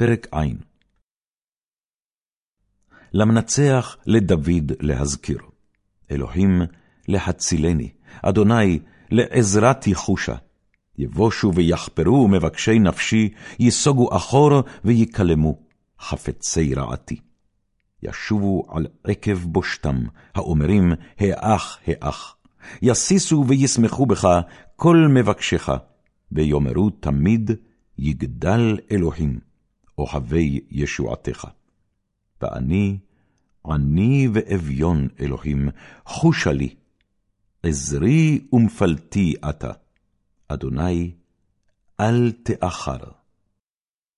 פרק ע. למנצח לדוד להזכיר, אלוהים להצילני, אדוני לעזרתי חושה. יבושו ויחפרו מבקשי נפשי, ייסוגו אחור ויקלמו, חפצי רעתי. ישובו על עקב בושתם, האומרים, האח, האח. יסיסו וישמחו בך כל מבקשך, ויאמרו תמיד, יגדל אלוהים, אוהבי ישועתך. ואני, עני ואביון אלוהים, חושה לי, עזרי ומפלתי אתה. אדוני, אל תאחר.